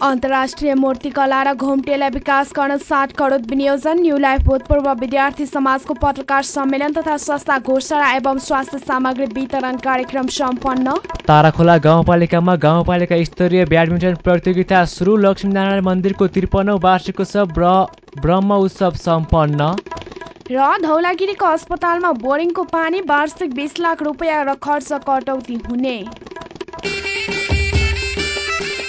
अन्तर्राष्ट्रिय मूर्तिकला र घुम्टेलाई विकास गर्न सात करोड विनियोजन न्यू लाइफ भूतपूर्व विद्यार्थी समाजको पत्रकार सम्मेलन तथा सस्ता घोषणा एवं स्वास्थ्य सामग्री वितरण कार्यक्रम सम्पन्न। ताराखोला गाउँपालिकामा गाउँपालिका स्तरीय ब्याडमिन्टन प्रतियोगिता सुरु लक्ष्मीनारायण मन्दिरको त्रिपन्नौ वार्षिकोत्सव ब्रह्म उत्सव सम्पन्न। र धौलागिरीको अस्पतालमा बोरिङको पानी वार्षिक बिस लाख रुपियाँ र खर्च कटौती हुने।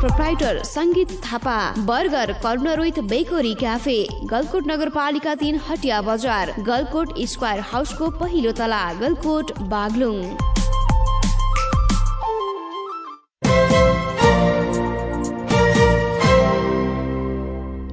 Proprietor Sangeet Thapa burger corner with bakery cafe Galkot नगरपालिका तिन हटिया बजार गलकोट स्क्वायर हाउसको पहिलो तला गलकोट बागलुङ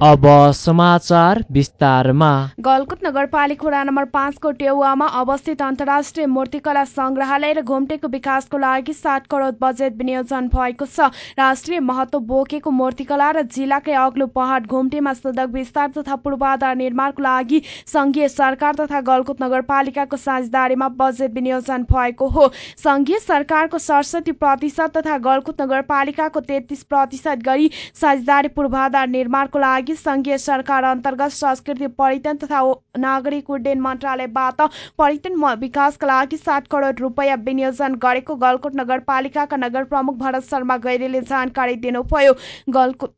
अब समाचार विस्तारमा। गलकुट नगरपालिका नम्बर पाँचको टेउवामा अवस्थित अन्तर्राष्ट्रिय मूर्तिकला संग्रहालय र घुम्टेको विकासको लागि सात करोड बजेट विनियोजन भएको छ। राष्ट्रिय महत्व बोकेको मूर्तिकला र जिल्लाकै अग्लो पहाड घुम्टेमा सडक विस्तार तथा पूर्वाधार निर्माणको लागि संघीय सरकार तथा गलकुट नगरपालिकाको साझेदारीमा बजेट विनियोजन भएको हो। संघीय सरकारको सडसठी प्रतिशत तथा गलकुट नगरपालिकाको तेत्तिस प्रतिशत गरी साझेदारी पूर्वाधार निर्माणको लागि लागि संघीय सरकार अन्तर्गत संस्कृति पर्यटन तथा नागरिक उड्डयन मन्त्रालयबाट पर्यटन विकासका लागि सात करोड रुपियाँ विनियोजन गरेको गलकोट नगरपालिकाका नगर प्रमुख भरत शर्मा गैरेले जानकारी दिनुभयो। गलकोट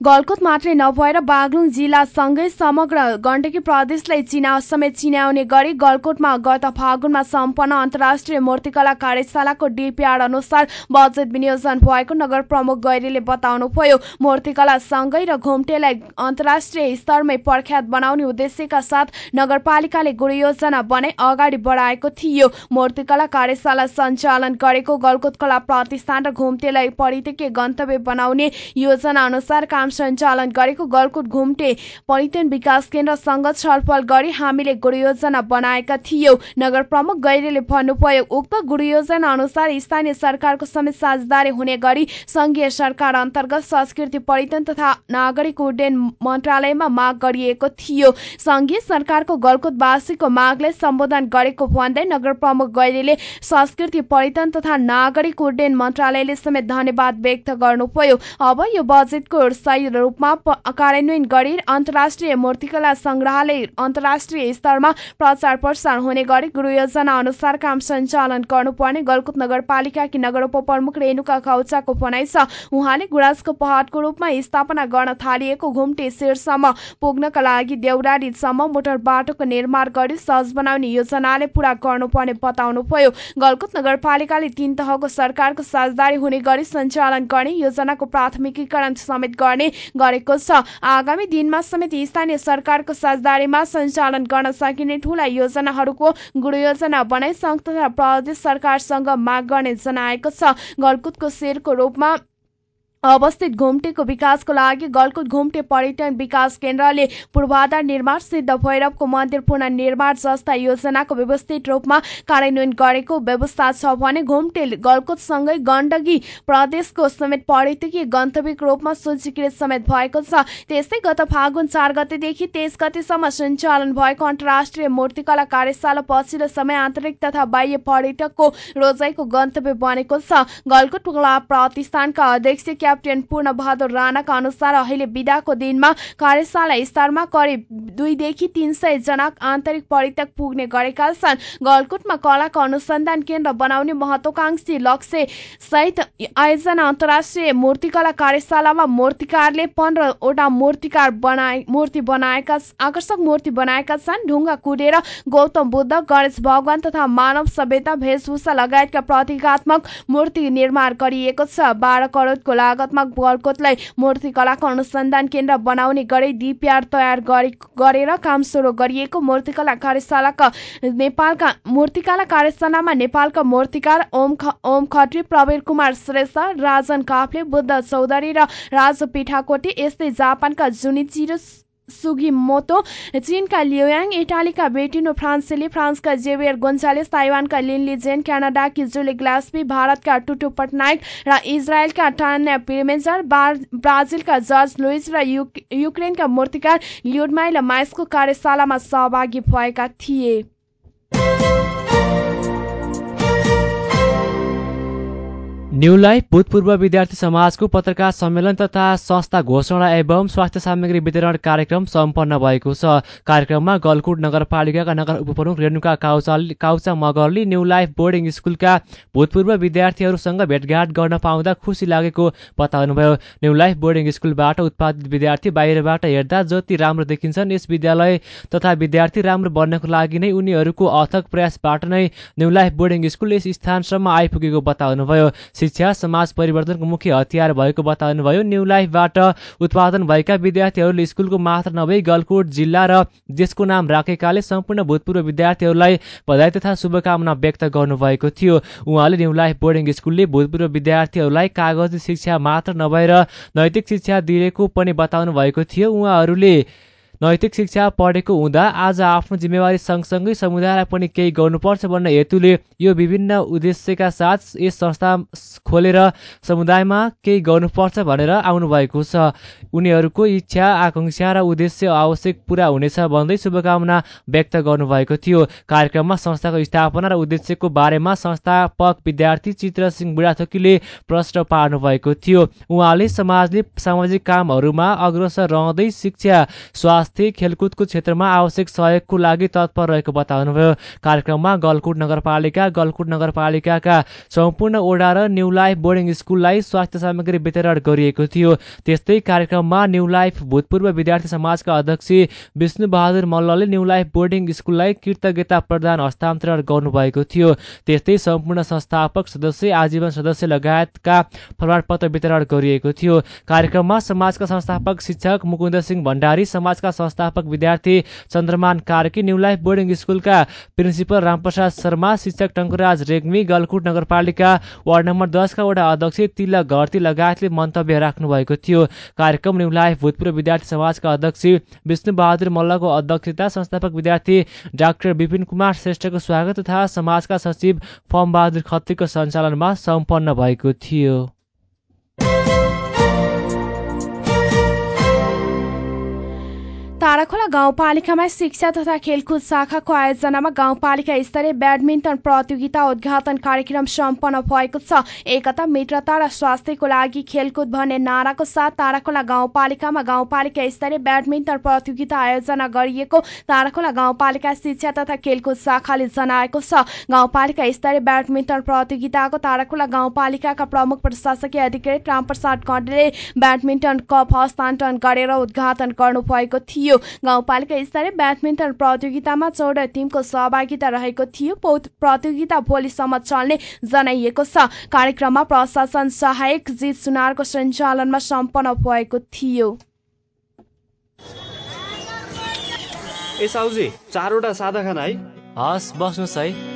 गलकोट मात्रै नभएर बागलुङ जिल्लासँगै समग्र गण्डकी प्रदेशलाई चिना समेत चिनाउने गरी गलकोटमा गत फागुनमा सम्पन्न अन्तर्राष्ट्रिय मूर्तिकला कार्यशालाको डिपिआर अनुसार बजेट विनियोजन भएको नगर प्रमुख गैरीले बताउनुभयो। मूर्तिकला सँगै र घुम्टेलाई अन्तर्राष्ट्रिय स्तरमै प्रख्यात बनाउने उद्देश्यका साथ नगरपालिकाले गुणयोजना बनाई अगाडि बढाएको थियो। मूर्तिकला कार्यशाला सञ्चालन गरेको गलकोट कला प्रतिष्ठान र घुम्टेलाई पर्यटकीय गन्तव्य बनाउने योजना अनुसार काम काम सञ्चालन गरेको गलकुट घुम्टे पर्यटन विकास केन्द्रसँग छलफल गरी हामीले गुरुयोजना बनाएका थियौँ। नगर प्रमुख गैरेले भन्नुभयो उक्त गुरुयोजना अनुसार स्थानीय सरकारको समेत साझेदारी हुने गरी संघीय सरकार अन्तर्गत संस्कृति पर्यटन तथा नागरिक उड्डयन मन्त्रालयमा माग गरिएको थियो। संघीय सरकारको गलकुटवासीको मागले सम्बोधन गरेको भन्दै नगर प्रमुख गैरीले संस्कृति पर्यटन तथा नागरिक उड्डयन मन्त्रालयले समेत धन्यवाद व्यक्त गर्नुभयो। अब यो बजेटको सही रूपमा कार्यान्वयन गरी अन्तर्राष्ट्रिय मूर्तिकला संग्रहालय अन्तर्राष्ट्रिय स्तरमा प्रचार प्रसार हुने गरी गृहयोजना अनुसार काम सञ्चालन गर्नुपर्ने गलकुट नगरपालिकाकी नगर उपप्रमुख रेणुका खौचाको भनाइ छ। उहाँले गुराँसको पहाडको रूपमा स्थापना गर्न थालिएको घुम्टे शिरसम्म पुग्नका लागि देउरालीसम्म मोटर बाटोको निर्माण गरी सहज बनाउने योजनाले पूरा गर्नुपर्ने बताउनुभयो। गलकुट नगरपालिकाले तीन तहको सरकारको साझेदारी हुने गरी सञ्चालन गर्ने योजनाको प्राथमिकीकरण समेत गर्ने गरेको छ। आगामी दिनमा समेत स्थानीय सरकारको साझेदारीमा सञ्चालन गर्न सकिने ठूला योजनाहरूको गुरु योजना बनाई संघ तथा प्रदेश सरकारसँग माग गर्ने जनाएको छ। गलकुटको शेरको रूपमा अवस्थित घुम्टेको विकासको लागि गलकुट घुम्टे पर्यटन विकास केन्द्रले पूर्वाधार निर्माण सिद्ध भैरवको मन्दिर पुनर्निर्माण जस्ता योजनाको व्यवस्थित रूपमा कार्यान्वयन गरेको व्यवस्था छ भने घुम्टे गलकुटसँगै गण्डकी प्रदेशको समेत पर्यटकीय गन्तव्यको रूपमा सूचीकृत समेत भएको छ। त्यस्तै गत फागुन चार गतेदेखि तेइस गतेसम्म सञ्चालन भएको अन्तर्राष्ट्रिय मूर्तिकला कार्यशाला पछिल्लो समय आन्तरिक तथा बाह्य पर्यटकको रोजाइको गन्तव्य बनेको छ। गलकुट प्रतिष्ठानका अध्यक्ष क्याप्टेन पूर्ण बहादुर राणाका अनुसार अहिले विदाको दिनमा कार्यशाला स्तरमा करिब दुईदेखि तीन सय जना आन्तरिक पर्यटक पुग्ने गरेका छन्। गलकुटमा कलाको अनुसन्धान केन्द्र बनाउने महत्वाकांक्षी लक्ष्य सहित आयोजना अन्तर्राष्ट्रिय मूर्तिकला कार्यशालामा मूर्तिकारले पन्ध्रवटा मूर्तिकार बनाए मूर्ति बनाएका आकर्षक मूर्ति बनाएका छन्। ढुङ्गा कुदेर गौतम बुद्ध गणेश भगवान तथा मानव सभ्यता वेशभूषा लगायतका प्रतीकात्मक मूर्ति निर्माण गरिएको छ। बाह्र करोडको लागत लागतमा गलकोटलाई मूर्तिकलाको अनुसन्धान केन्द्र बनाउने गरी डिपिआर तयार गरेर काम सुरु गरिएको मूर्तिकला कार्यशालाका नेपालका मूर्तिकला कार्यशालामा नेपालका मूर्तिकार ओम ओम खत्री प्रवीर कुमार श्रेष्ठ राजन काफले बुद्ध चौधरी र राज पिठाकोटी यस्तै जापानका जुनिचिरो सुगिमोतो चीनका लियोयाङ इटालीका बेटिनो फ्रान्सेली फ्रान्सका जेवियर गोन्सालेस ताइवानका लिनली जेन क्यानाडाकी जुली ग्लास्पी भारतका टुटु पटनायक र इजरायलका टान्या पिमेजर ब्राजिलका जर्ज लुइस र युक्रेनका मूर्तिकार ल्युडमाइला माइसको कार्यशालामा सहभागी भएका थिए। न्यू लाइफ भूतपूर्व विद्यार्थी समाजको पत्रकार सम्मेलन तथा संस्था घोषणा एवं स्वास्थ्य सामग्री वितरण कार्यक्रम सम्पन्न भएको छ। कार्यक्रममा गलकुट नगरपालिकाका नगर उपप्रमुख रेणुका काउचा काउचा मगरले न्यू लाइफ बोर्डिङ स्कुलका भूतपूर्व विद्यार्थीहरूसँग भेटघाट गर्न पाउँदा खुसी लागेको बताउनुभयो। न्यू लाइफ बोर्डिङ स्कुलबाट उत्पादित विद्यार्थी बाहिरबाट हेर्दा जति राम्रो देखिन्छन् यस विद्यालय तथा विद्यार्थी राम्रो बन्नको लागि नै उनीहरूको अथक प्रयासबाट नै न्यू लाइफ बोर्डिङ स्कुल यस स्थानसम्म आइपुगेको बताउनुभयो। शिक्षा समाज परिवर्तनको मुख्य हतियार भएको बताउनुभयो। न्यू लाइफबाट उत्पादन भएका विद्यार्थीहरूले स्कुलको मात्र नभई गलकोट जिल्ला र देशको नाम राखेकाले सम्पूर्ण भूतपूर्व विद्यार्थीहरूलाई बधाई तथा शुभकामना व्यक्त गर्नुभएको थियो। उहाँले न्यू लाइफ बोर्डिङ स्कुलले भूतपूर्व विद्यार्थीहरूलाई कागजी शिक्षा मात्र नभएर नैतिक शिक्षा दिएको पनि बताउनु भएको थियो। उहाँहरूले नैतिक शिक्षा पढेको हुँदा आज आफ्नो जिम्मेवारी सँगसँगै समुदायलाई पनि केही गर्नुपर्छ भन्ने हेतुले यो विभिन्न उद्देश्यका साथ यस संस्था खोलेर समुदायमा केही गर्नुपर्छ भनेर आउनुभएको छ। उनीहरूको इच्छा आकाङ्क्षा र उद्देश्य आवश्यक पुरा हुनेछ भन्दै शुभकामना व्यक्त गर्नुभएको थियो। कार्यक्रममा संस्थाको स्थापना र उद्देश्यको बारेमा संस्थापक विद्यार्थी चित्रसिंह बुढाथोकीले प्रश्न पार्नु भएको थियो। उहाँले समाजले सामाजिक कामहरूमा अग्रसर रहँदै शिक्षा स्वास्थ्य स्वास्थ्य खेलकुदको क्षेत्रमा आवश्यक सहयोगको लागि तत्पर रहेको बताउनुभयो। कार्यक्रममा गलकुट नगरपालिका गलकुट नगरपालिकाका सम्पूर्ण ओडा र न्यू लाइफ बोर्डिङ स्कुललाई स्वास्थ्य सामग्री वितरण गरिएको थियो। त्यस्तै कार्यक्रममा न्यू लाइफ भूतपूर्व विद्यार्थी समाजका अध्यक्ष विष्णु बहादुर मल्लले न्यू लाइफ बोर्डिङ स्कुललाई कृतज्ञता प्रदान हस्तान्तरण गर्नुभएको थियो। त्यस्तै सम्पूर्ण संस्थापक सदस्य आजीवन सदस्य लगायतका प्रमाणपत्र वितरण गरिएको थियो। कार्यक्रममा समाजका संस्थापक शिक्षक मुकुन्द सिंह भण्डारी समाजका संस्थापक विद्यार्थी Chandraman Karki new life boarding स्कुलका प्रिन्सिपल रामप्रसाद शर्मा शिक्षक टङ्कराज रेग्मी गलकुट नगरपालिका वार्ड नम्बर दसका वडा अध्यक्ष तिलक घरती लगायतले मन्तव्य राख्नु भएको थियो। कार्यक्रम न्यू लाइफ भूतपूर्व विद्यार्थी समाजका अध्यक्ष विष्णुबहादुर मल्लको अध्यक्षता संस्थापक विद्यार्थी डाक्टर विपिन कुमार श्रेष्ठको स्वागत तथा समाजका सचिव फर्मबहादुर खत्रीको सञ्चालनमा सम्पन्न भएको थियो। ताराखोला गाउँपालिकामा शिक्षा तथा खेलकुद शाखाको आयोजनामा गाउँपालिका स्तरीय ब्याडमिन्टन प्रतियोगिता उद्घाटन कार्यक्रम सम्पन्न भएको छ। एकता मित्रता र स्वास्थ्यको लागि खेलकुद भन्ने नाराको साथ ताराखोला गाउँपालिकामा गाउँपालिका स्तरीय ब्याडमिन्टन प्रतियोगिता आयोजना गरिएको ताराखोला गाउँपालिका शिक्षा तथा खेलकुद शाखाले जनाएको छ। गाउँपालिका स्तरीय ब्याडमिन्टन प्रतियोगिताको ताराखोला गाउँपालिकाका प्रमुख प्रशासकीय अधिकारी रामप्रसाद कण्डेले ब्याडमिन्टन कप हस्तान्तरण गरेर उद्घाटन गर्नुभएको थियो। गाउँपालिका स्तरीय ब्याडमिन्टन प्रतियोगितामा चौध टिमको सहभागिता रहेको थियो। प्रतियोगिता भोलिसम्म चल्ने जनाइएको छ। कार्यक्रममा प्रशासन सहायक जित सुनारको सञ्चालनमा सम्पन्न भएको थियो। ए साउजी चारवटा सादा खाना है? हस् बस्नुहोस् है।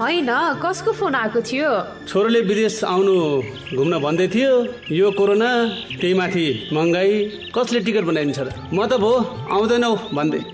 होइन कसको फोन आएको थियो? छोरोले विदेश आउनु घुम्न भन्दै थियो यो कोरोना त्यही माथि महँगाई कसले टिकट बनाइदिन्छ र? म त भो आउँदैनौ भन्दै।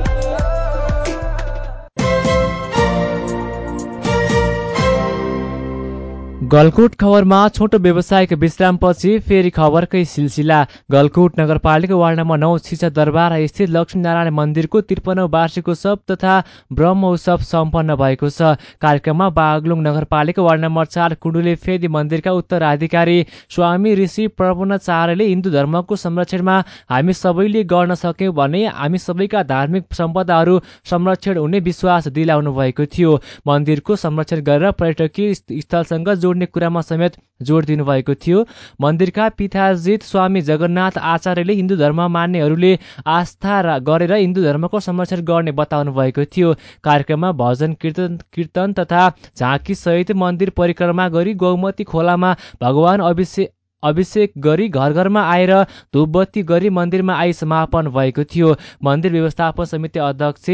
गलकुट खबरमा छोटो व्यावसायिक विश्रामपछि फेरि खबरकै सिलसिला। गलकुट नगरपालिका वार्ड नम्बर नौ शिक्षा दरबार स्थित लक्ष्मीनारायण मन्दिरको त्रिपन्न वार्षिक उत्सव तथा ब्रह्म उत्सव सम्पन्न भएको छ। कार्यक्रममा बागलुङ नगरपालिका वार्ड नम्बर चार कुण्डुले फेदी मन्दिरका उत्तराधिकारी स्वामी ऋषि प्रपन्नचार्यले हिन्दू धर्मको संरक्षणमा हामी सबैले गर्न सक्यौँ भने हामी सबैका धार्मिक सम्पदाहरू संरक्षण हुने विश्वास दिलाउनु भएको थियो। मन्दिरको संरक्षण गरेर पर्यटकीय स्थलसँग जोड्ने जोड्ने कुरामा समेत जोड दिनुभएको थियो। मन्दिरका पिताजित स्वामी जगन्नाथ आचार्यले हिन्दू धर्म मान्नेहरूले आस्था गरेर हिन्दू धर्मको संरक्षण गर्ने बताउनु भएको थियो। कार्यक्रममा भजन कीर्तन कीर्तन तथा झाँकी सहित मन्दिर परिक्रमा गरी गौमती खोलामा भगवान अभिषेक अभिषेक गरी घर घरमा आएर धुपबत्ती गरी मन्दिरमा आई समापन भएको थियो। मन्दिर व्यवस्थापन समिति अध्यक्ष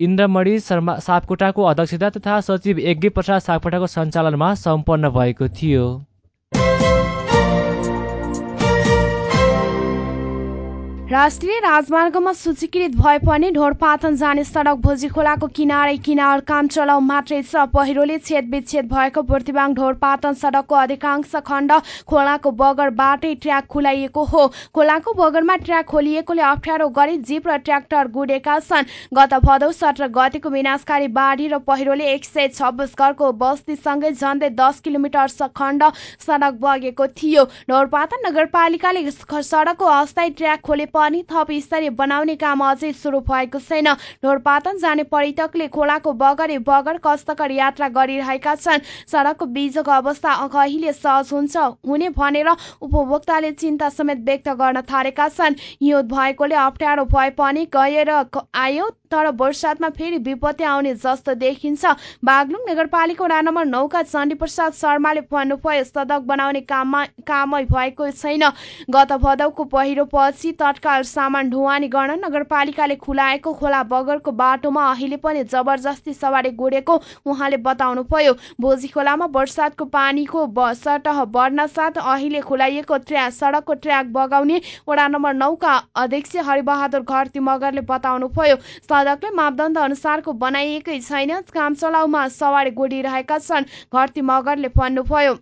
इन्द्रमणि शर्मा सापकोटाको अध्यक्षता तथा सचिव यज्ञ प्रसाद सापकोटाको सञ्चालनमा सम्पन्न भएको थियो। राष्ट्रिय राजमार्गमा सूचीकृत भए पनि ढोरपातन जाने सडक भोजी खोलाको किनारै किनार काम चलाउ मात्रै छ। पहिरोले छेद विच्छेद भएको बुर्तिबाङ ढोरपातन सडकको अधिकांश खण्ड खोलाको बगरबाटै ट्र्याक खुलाइएको हो। खोलाको बगरमा ट्र्याक खोलिएकोले अप्ठ्यारो गरी जीप र ट्र्याक्टर गुडेका छन्। गत भदौ सत्र गतिको विनाशकारी बाढी र पहिरोले एक सय छब्बिस घरको बस्तीसँगै झन्डै दस किलोमिटर खण्ड सडक बगेको थियो। ढोरपातन नगरपालिकाले सडकको अस्थायी ट्र्याक खोले पनि थप स्तरीय बनाउने काम अझै सुरु भएको छैन। ढोरपातन जाने पर्यटकले खोलाको बगरे बगर कष्टकर यात्रा गरिरहेका छन्। सडकको बीजको अवस्था कहिले सहज हुन्छ हुने भनेर उपभोक्ताले चिन्ता समेत व्यक्त गर्न थालेका छन्। हिउँद भएकोले अप्ठ्यारो भए पनि गएर आयो तर वर्षातमा फेरि विपत्ति आउने जस्तो देखिन्छ। बागलुङ नगरपालिका वडा नम्बर नौका चण्डी प्रसाद शर्माले भन्नुभयो सडक बनाउने काममा कामै भएको छैन। गत भदौको पहिरो पछि तत्काल सामान ढुवानी गर्न नगरपालिकाले खुलाएको खोला बगरको बाटोमा अहिले पनि जबरजस्ती सवारी गुडेको उहाँले बताउनु भयो। भोजी खोलामा वर्षातको पानीको सतह बढ्न साथ अहिले खुलाइएको ट्र्याक सडकको ट्र्याक बगाउने वडा नम्बर नौका अध्यक्ष हरिबहादुर घरती मगरले बताउनु भयो। सडकले मापदण्ड अनुसारको बनाइएकै छैन। काम चलाउमा सवारी गुडिरहेका छन्। घरती मगरले भन्नुभयो।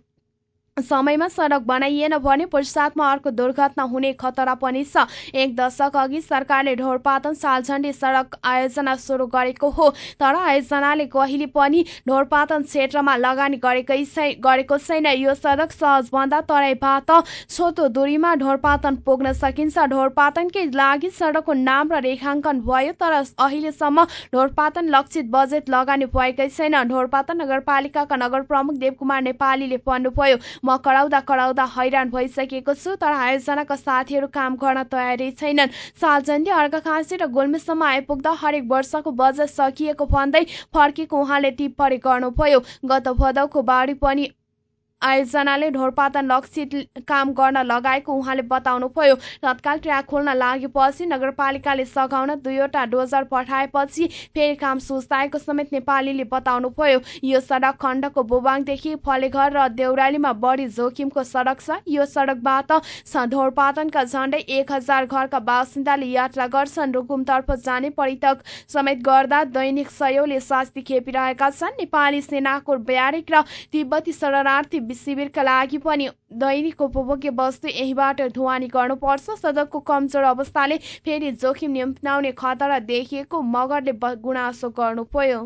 समयमा सडक बनाइएन भने वर्षातमा अर्को दुर्घटना हुने खतरा पनि छ। एक दशक अघि सरकारले ढोरपातन सालझण्डी सडक आयोजना सुरु गरेको हो तर आयोजनाले कहिले पनि ढोरपातन क्षेत्रमा लगानी गरेकै गरेको छैन। यो सडक सहजभन्दा तराईबाट छोटो दूरीमा ढोरपातन पुग्न सकिन्छ। ढोरपातनकै लागि सडकको नाम र रेखाङ्कन भयो तर अहिलेसम्म ढोरपातन लक्षित बजेट लगानी भएकै छैन। ढोरपातन नगरपालिकाका नगर प्रमुख देवकुमार नेपालीले भन्नुभयो म कराउँदा कराउँदा हैरान भइसकेको छु तर आयोजनाका साथीहरू काम गर्न तयारी छैनन्। सालजन्डी अर्घाखाँसी र गुल्मीसम्म आइपुग्दा हरेक वर्षको बजेट सकिएको भन्दै फर्केको उहाँले टिप्पणी गर्नुभयो। गत भदौको बाढी पनि आयोजनाले ढोरपाता लक्षित काम गर्न लगाएको उहाँले बताउनुभयो। तत्काल ट्र्याक खोल्न लागेपछि नगरपालिकाले सघाउन दुईवटा डोजर पठाएपछि फेरि काम सुस्ताएको समेत नेपालीले बताउनुभयो। यो सडक खण्डको बोबाङदेखि फलेघर र देउरालीमा बढी जोखिमको सडक छ। यो सडकबाट ढोरपातनका झण्डै एक हजार घरका बासिन्दाले यात्रा गर्छन्। रुकुमतर्फ जाने पर्यटक समेत गर्दा दैनिक सयौले शास्ति खेपिरहेका छन्। नेपाली सेनाको ब्यारेक र तिब्बती शरणार्थी शिविरका लागि पनि दैनिक उपभोग्य वस्तु यहीबाट ढुवानी गर्नुपर्छ। सडकको कमजोर अवस्थाले फेरि जोखिम निम्ताउने खतरा देखिएको मगरले गुनासो गर्नुभयो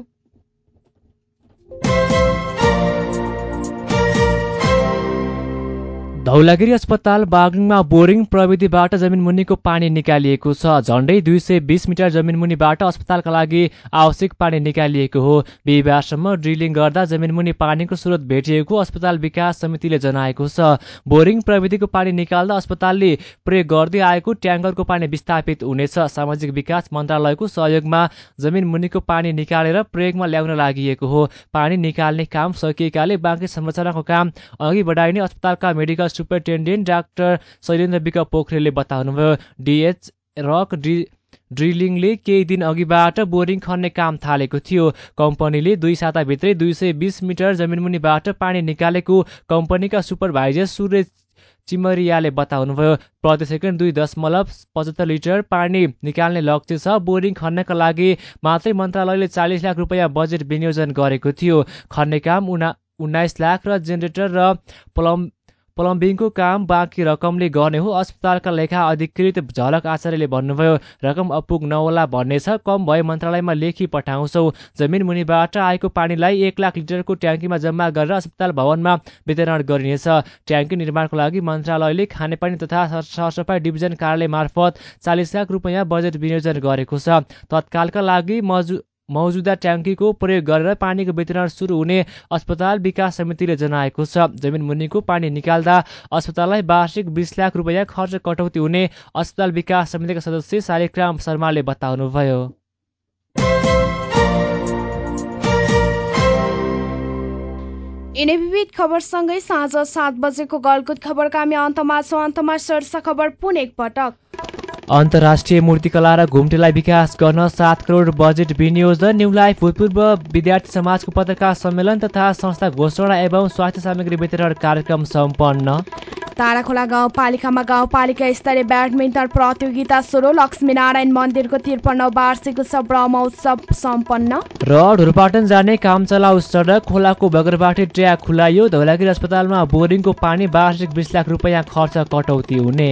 धौलागिरी अस्पताल बागलुङमा बोरिङ प्रविधिबाट जमिन मुनिको पानी निकालिएको छ। झण्डै दुई सय बिस मिटर जमिन मुनिबाट अस्पतालका लागि आवश्यक पानी निकालिएको हो। बिहिबारसम्म ड्रिलिङ गर्दा जमिन मुनि पानीको स्रोत भेटिएको अस्पताल विकास समितिले जनाएको छ। बोरिङ प्रविधिको पानी निकाल्दा अस्पतालले प्रयोग गर्दै आएको ट्याङ्करको पानी विस्थापित हुनेछ। सामाजिक विकास मन्त्रालयको सहयोगमा जमिन मुनिको पानी निकालेर प्रयोगमा ल्याउन लागि हो। पानी निकाल्ने काम सकिएकाले बाँकी संरचनाको काम अघि बढाइने अस्पतालका मेडिकल सुपरिन्टेन्डेन्ट डाक्टर शैलेन्द्र विक पोखरेलले बताउनुभयो डिएच रक ड्रि ड्रिलिङले केही दिन अघिबाट बोरिङ खन्ने काम थालेको थियो। कम्पनीले दुई साताभित्रै दुई सय बिस मिटर जमिनमुनिबाट पानी निकालेको कम्पनीका सुपरभाइजर सूर्य चिमरियाले बताउनुभयो प्रति सेकेन्ड दुई दशमलव पचहत्तर लिटर पानी निकाल्ने लक्ष्य छ। बोरिङ खन्नका लागि मात्रै मन्त्रालयले चालिस लाख रुपियाँ बजेट विनियोजन गरेको थियो। खन्ने काम उना उन्नाइस लाख र जेनेरेटर र प्लम प्लम्बिङको काम बाँकी रकमले गर्ने हो। अस्पतालका लेखा अधिकृत झलक आचार्यले भन्नुभयो रकम अपुग नहोला भन्नेछ कम भए मन्त्रालयमा लेखी पठाउँछौ। जमिन मुनिबाट आएको पानीलाई एक लाख लिटरको ट्याङ्कीमा जम्मा गरेर अस्पताल भवनमा वितरण गरिनेछ। ट्याङ्की निर्माणको लागि मन्त्रालयले खानेपानी तथा सरसफाइ डिभिजन कार्यालय मार्फत चालिस लाख रुपियाँ बजेट विनियोजन गरेको छ। तत्कालका लागि मजु मौजुदा ट्याङ्कीको प्रयोग गरेर पानीको वितरण सुरु हुने अस्पताल विकास समितिले जनाएको छ। जमिन मुनिको पानी निकाल्दा अस्पताललाई वार्षिक बिस लाख रुपियाँ खर्च कटौती हुने अस्पताल विकास समितिका सदस्य शालिग्राम शर्माले बताउनुभयो। विविध खबरसँगै साँझ सात बजेको गलकुट खबरका हामी अन्तमा छौँ। अन्तमा शीर्ष खबर पुनः एकपटक अन्तर्राष्ट्रिय मूर्तिकला र घुम्टेलाई विकास गर्न सात करोड बजेट विनियोजन न्यू लाइफ भूतपूर्व विद्यार्थी समाजको पत्रकार सम्मेलन तथा संस्था घोषणा एवं स्वास्थ्य सामग्री वितरण कार्यक्रम सम्पन्न। ताराखोला गाउँपालिकामा गाउँपालिका स्तरीय ब्याडमिन्टन प्रतियोगिता सुरु। लक्ष्मीनारायण मन्दिरको त्रिपन्न वार्षिक उत्सव ब्रह्मोत्सव सम्पन्न। र ढुरपाटन जाने काम चलाउ सडक खोलाको बगरबाटै ट्र्याक खुलाइयो धौलागिरी अस्पतालमा बोरिङको पानी वार्षिक बिस लाख रुपियाँ खर्च कटौती हुने।